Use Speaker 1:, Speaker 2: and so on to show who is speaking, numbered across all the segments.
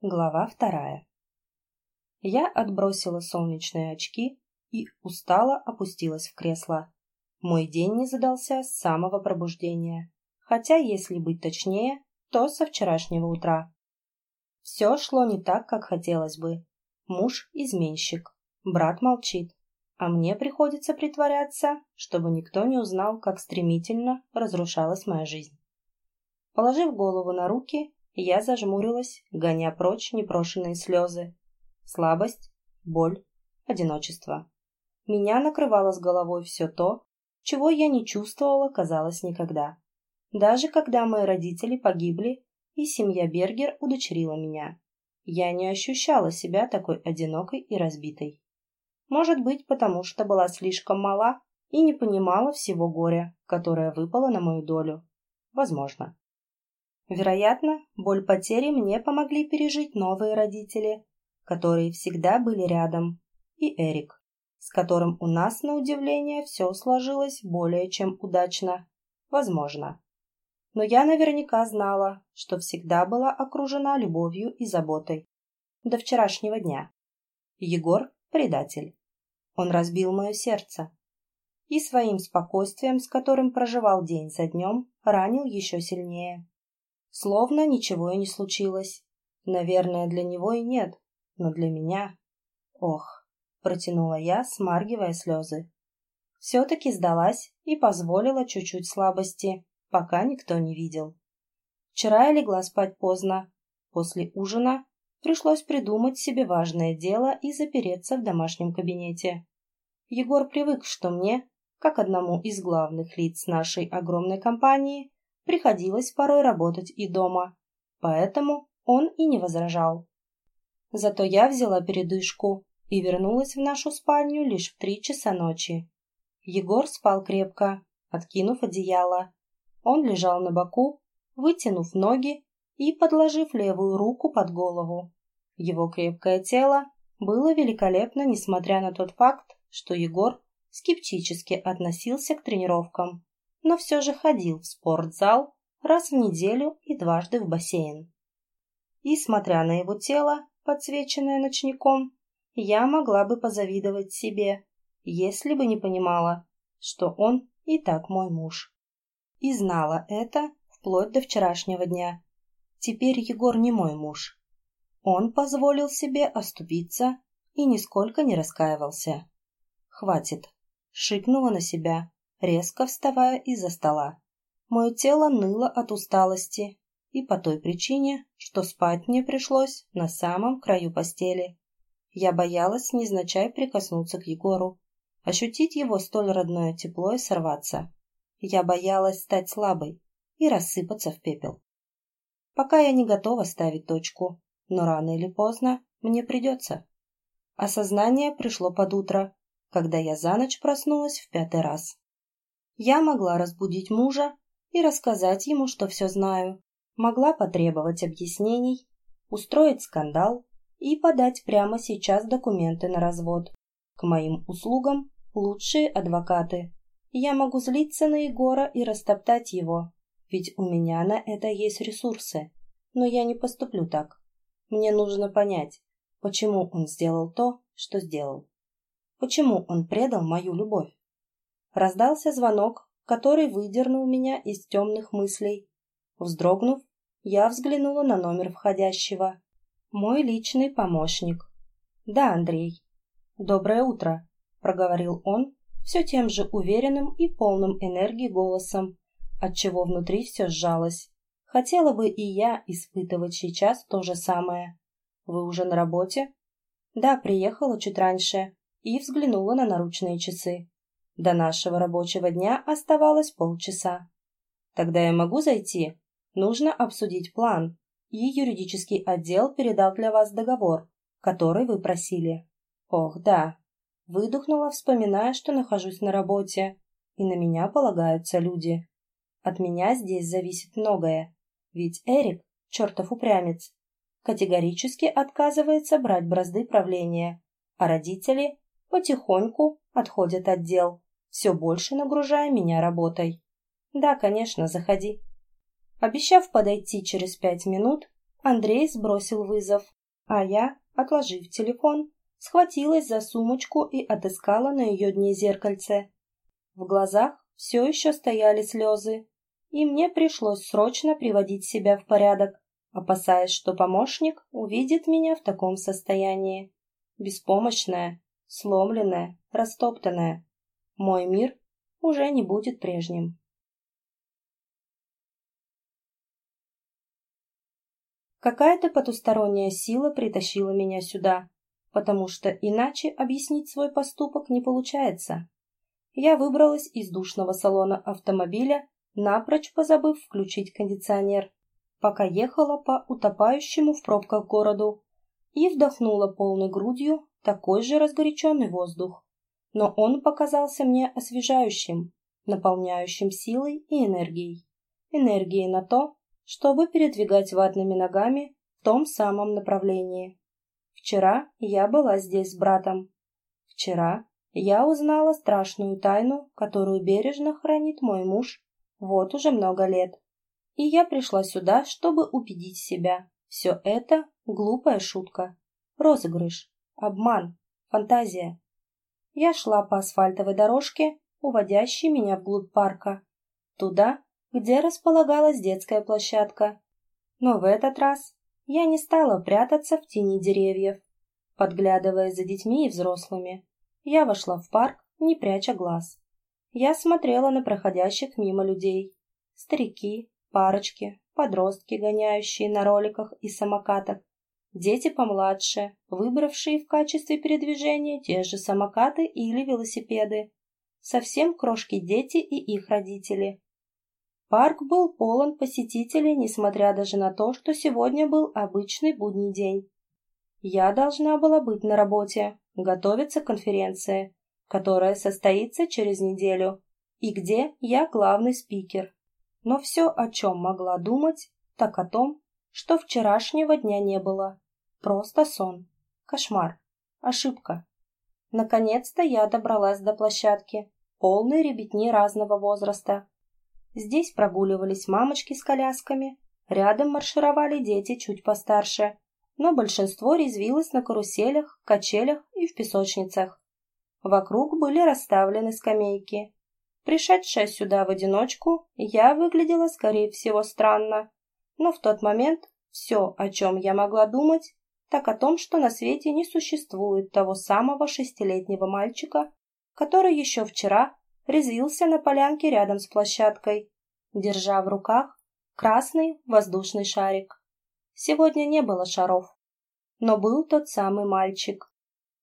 Speaker 1: Глава вторая. Я отбросила солнечные очки и устало опустилась в кресло. Мой день не задался с самого пробуждения, хотя, если быть точнее, то со вчерашнего утра. Все шло не так, как хотелось бы. Муж – изменщик, брат молчит, а мне приходится притворяться, чтобы никто не узнал, как стремительно разрушалась моя жизнь. Положив голову на руки, я зажмурилась, гоня прочь непрошенные слезы. Слабость, боль, одиночество. Меня накрывало с головой все то, чего я не чувствовала, казалось, никогда. Даже когда мои родители погибли, и семья Бергер удочерила меня. Я не ощущала себя такой одинокой и разбитой. Может быть, потому что была слишком мала и не понимала всего горя, которое выпало на мою долю. Возможно. Вероятно, боль потери мне помогли пережить новые родители, которые всегда были рядом, и Эрик, с которым у нас, на удивление, все сложилось более чем удачно. Возможно. Но я наверняка знала, что всегда была окружена любовью и заботой. До вчерашнего дня. Егор – предатель. Он разбил мое сердце. И своим спокойствием, с которым проживал день за днем, ранил еще сильнее. Словно ничего и не случилось. Наверное, для него и нет, но для меня... Ох, протянула я, смаргивая слезы. Все-таки сдалась и позволила чуть-чуть слабости, пока никто не видел. Вчера я легла спать поздно. После ужина пришлось придумать себе важное дело и запереться в домашнем кабинете. Егор привык, что мне, как одному из главных лиц нашей огромной компании, приходилось порой работать и дома, поэтому он и не возражал. Зато я взяла передышку и вернулась в нашу спальню лишь в три часа ночи. Егор спал крепко, откинув одеяло. Он лежал на боку, вытянув ноги и подложив левую руку под голову. Его крепкое тело было великолепно, несмотря на тот факт, что Егор скептически относился к тренировкам но все же ходил в спортзал раз в неделю и дважды в бассейн. И, смотря на его тело, подсвеченное ночником, я могла бы позавидовать себе, если бы не понимала, что он и так мой муж. И знала это вплоть до вчерашнего дня. Теперь Егор не мой муж. Он позволил себе оступиться и нисколько не раскаивался. «Хватит!» — шикнула на себя, резко вставая из-за стола. Мое тело ныло от усталости и по той причине, что спать мне пришлось на самом краю постели. Я боялась незначай прикоснуться к Егору, ощутить его столь родное тепло и сорваться. Я боялась стать слабой и рассыпаться в пепел. Пока я не готова ставить точку, но рано или поздно мне придется. Осознание пришло под утро, когда я за ночь проснулась в пятый раз. Я могла разбудить мужа и рассказать ему, что все знаю, могла потребовать объяснений, устроить скандал и подать прямо сейчас документы на развод. К моим услугам лучшие адвокаты. Я могу злиться на Егора и растоптать его, ведь у меня на это есть ресурсы. Но я не поступлю так. Мне нужно понять, почему он сделал то, что сделал. Почему он предал мою любовь. Раздался звонок, который выдернул меня из темных мыслей. Вздрогнув, я взглянула на номер входящего. Мой личный помощник. Да, Андрей. Доброе утро, проговорил он все тем же уверенным и полным энергии голосом, отчего внутри все сжалось. Хотела бы и я испытывать сейчас то же самое. Вы уже на работе? Да, приехала чуть раньше и взглянула на наручные часы. До нашего рабочего дня оставалось полчаса. Тогда я могу зайти? Нужно обсудить план. И юридический отдел передал для вас договор, который вы просили. Ох, да. Выдохнула, вспоминая, что нахожусь на работе, и на меня полагаются люди. От меня здесь зависит многое, ведь Эрик, чертов упрямец, категорически отказывается брать бразды правления, а родители потихоньку отходят от дел все больше нагружая меня работой. «Да, конечно, заходи». Обещав подойти через пять минут, Андрей сбросил вызов, а я, отложив телефон, схватилась за сумочку и отыскала на ее дне зеркальце. В глазах все еще стояли слезы, и мне пришлось срочно приводить себя в порядок, опасаясь, что помощник увидит меня в таком состоянии. Беспомощная, сломленная, растоптанная. Мой мир уже не будет прежним. Какая-то потусторонняя сила притащила меня сюда, потому что иначе объяснить свой поступок не получается. Я выбралась из душного салона автомобиля, напрочь позабыв включить кондиционер, пока ехала по утопающему в пробках городу и вдохнула полной грудью такой же разгоряченный воздух. Но он показался мне освежающим, наполняющим силой и энергией. Энергией на то, чтобы передвигать ватными ногами в том самом направлении. Вчера я была здесь с братом. Вчера я узнала страшную тайну, которую бережно хранит мой муж вот уже много лет. И я пришла сюда, чтобы убедить себя. Все это глупая шутка, розыгрыш, обман, фантазия. Я шла по асфальтовой дорожке, уводящей меня вглубь парка, туда, где располагалась детская площадка. Но в этот раз я не стала прятаться в тени деревьев. Подглядывая за детьми и взрослыми, я вошла в парк, не пряча глаз. Я смотрела на проходящих мимо людей. Старики, парочки, подростки, гоняющие на роликах и самокатах, дети помладше, выбравшие в качестве передвижения те же самокаты или велосипеды, совсем крошки дети и их родители, Парк был полон посетителей, несмотря даже на то, что сегодня был обычный будний день. Я должна была быть на работе, готовиться к конференции, которая состоится через неделю, и где я главный спикер. Но все, о чем могла думать, так о том, что вчерашнего дня не было. Просто сон. Кошмар. Ошибка. Наконец-то я добралась до площадки, полной ребятни разного возраста, Здесь прогуливались мамочки с колясками, рядом маршировали дети чуть постарше, но большинство резвилось на каруселях, качелях и в песочницах. Вокруг были расставлены скамейки. Пришедшая сюда в одиночку, я выглядела, скорее всего, странно, но в тот момент все, о чем я могла думать, так о том, что на свете не существует того самого шестилетнего мальчика, который еще вчера резвился на полянке рядом с площадкой, держа в руках красный воздушный шарик. Сегодня не было шаров, но был тот самый мальчик.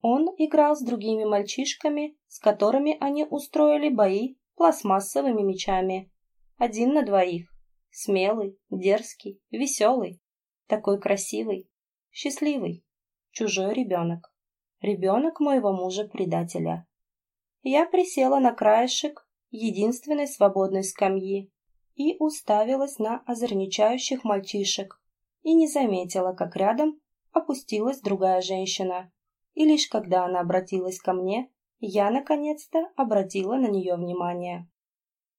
Speaker 1: Он играл с другими мальчишками, с которыми они устроили бои пластмассовыми мечами. Один на двоих. Смелый, дерзкий, веселый. Такой красивый, счастливый. Чужой ребенок. Ребенок моего мужа-предателя. Я присела на краешек единственной свободной скамьи и уставилась на озорничающих мальчишек и не заметила, как рядом опустилась другая женщина. И лишь когда она обратилась ко мне, я наконец-то обратила на нее внимание.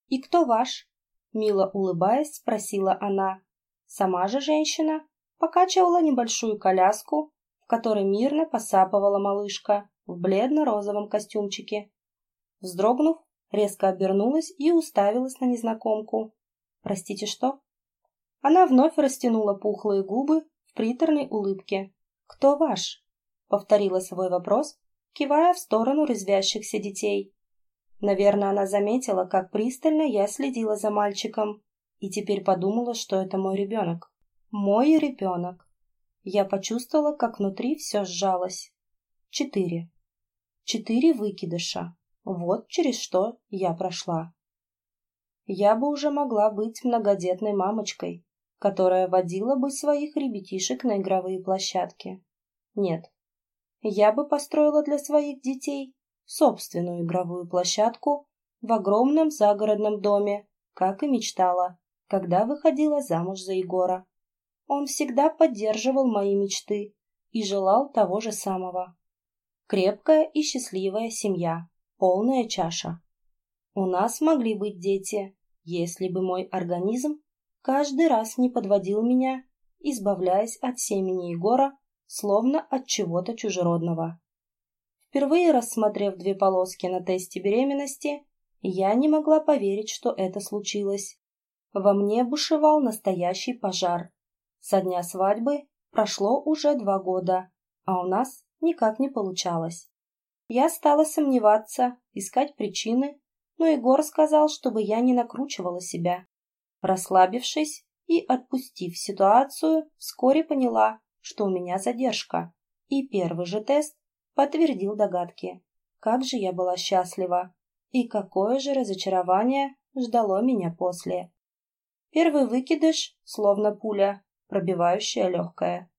Speaker 1: «И кто ваш?» — мило улыбаясь, спросила она. Сама же женщина покачивала небольшую коляску, в которой мирно посапывала малышка в бледно-розовом костюмчике. Вздрогнув, резко обернулась и уставилась на незнакомку. «Простите, что?» Она вновь растянула пухлые губы в приторной улыбке. «Кто ваш?» — повторила свой вопрос, кивая в сторону резвящихся детей. Наверное, она заметила, как пристально я следила за мальчиком, и теперь подумала, что это мой ребенок. Мой ребенок. Я почувствовала, как внутри все сжалось. Четыре. Четыре выкидыша. Вот через что я прошла. Я бы уже могла быть многодетной мамочкой, которая водила бы своих ребятишек на игровые площадки. Нет, я бы построила для своих детей собственную игровую площадку в огромном загородном доме, как и мечтала, когда выходила замуж за Егора. Он всегда поддерживал мои мечты и желал того же самого. Крепкая и счастливая семья, полная чаша. У нас могли быть дети, если бы мой организм каждый раз не подводил меня избавляясь от семени Егора, словно от чего-то чужеродного. Впервые рассмотрев две полоски на тесте беременности, я не могла поверить, что это случилось. Во мне бушевал настоящий пожар. Со дня свадьбы прошло уже два года, а у нас никак не получалось. Я стала сомневаться, искать причины, но Егор сказал, чтобы я не накручивала себя. Расслабившись и отпустив ситуацию, вскоре поняла, что у меня задержка, и первый же тест подтвердил догадки. Как же я была счастлива, и какое же разочарование ждало меня после. Первый выкидыш, словно пуля, пробивающая легкое.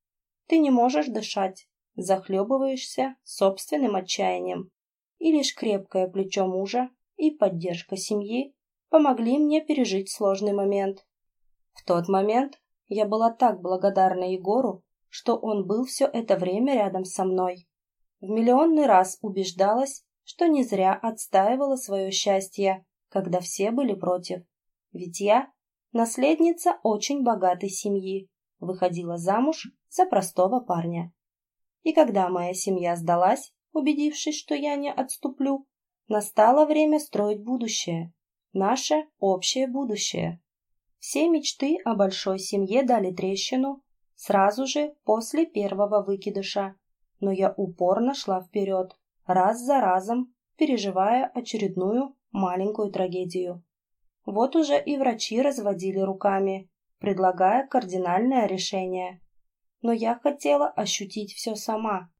Speaker 1: Ты не можешь дышать, захлебываешься собственным отчаянием. И лишь крепкое плечо мужа и поддержка семьи помогли мне пережить сложный момент. В тот момент я была так благодарна Егору, что он был все это время рядом со мной. В миллионный раз убеждалась, что не зря отстаивала свое счастье, когда все были против. Ведь я наследница очень богатой семьи, выходила замуж за простого парня. И когда моя семья сдалась, убедившись, что я не отступлю, настало время строить будущее, наше общее будущее. Все мечты о большой семье дали трещину сразу же после первого выкидыша, но я упорно шла вперед, раз за разом, переживая очередную маленькую трагедию. Вот уже и врачи разводили руками, предлагая кардинальное решение. Но я хотела ощутить все сама.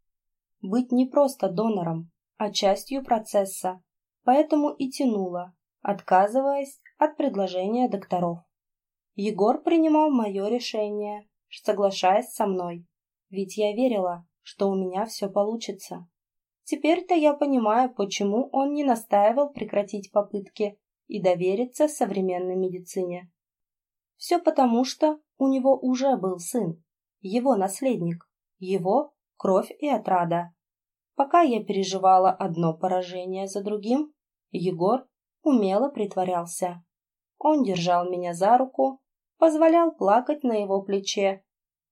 Speaker 1: Быть не просто донором, а частью процесса, поэтому и тянула, отказываясь от предложения докторов. Егор принимал мое решение, соглашаясь со мной, ведь я верила, что у меня все получится. Теперь-то я понимаю, почему он не настаивал прекратить попытки и довериться современной медицине. Все потому, что у него уже был сын, его наследник, его кровь и отрада. Пока я переживала одно поражение за другим, Егор умело притворялся. Он держал меня за руку, позволял плакать на его плече,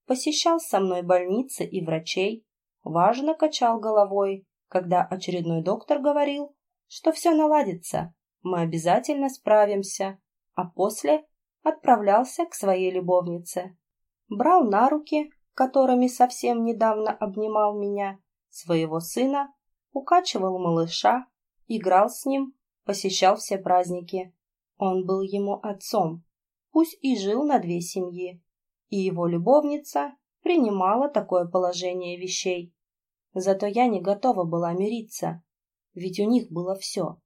Speaker 1: посещал со мной больницы и врачей, важно качал головой, когда очередной доктор говорил, что все наладится, мы обязательно справимся, а после отправлялся к своей любовнице. Брал на руки, которыми совсем недавно обнимал меня, своего сына, укачивал малыша, играл с ним, посещал все праздники. Он был ему отцом, пусть и жил на две семьи, и его любовница принимала такое положение вещей. Зато я не готова была мириться, ведь у них было все.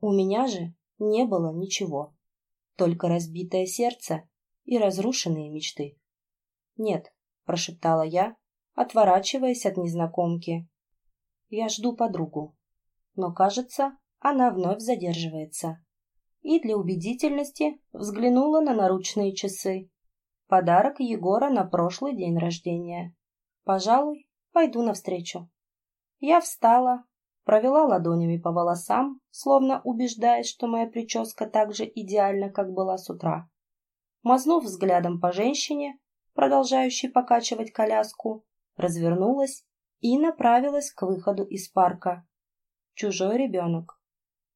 Speaker 1: У меня же не было ничего, только разбитое сердце и разрушенные мечты. «Нет», — прошептала я, отворачиваясь от незнакомки. «Я жду подругу, но, кажется, она вновь задерживается». И для убедительности взглянула на наручные часы. Подарок Егора на прошлый день рождения. Пожалуй, пойду навстречу. Я встала, провела ладонями по волосам, словно убеждаясь, что моя прическа так же идеальна, как была с утра. Мазнув взглядом по женщине, продолжающей покачивать коляску, развернулась и направилась к выходу из парка. Чужой ребенок,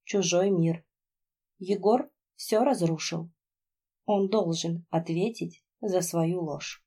Speaker 1: чужой мир. Егор все разрушил. Он должен ответить за свою ложь.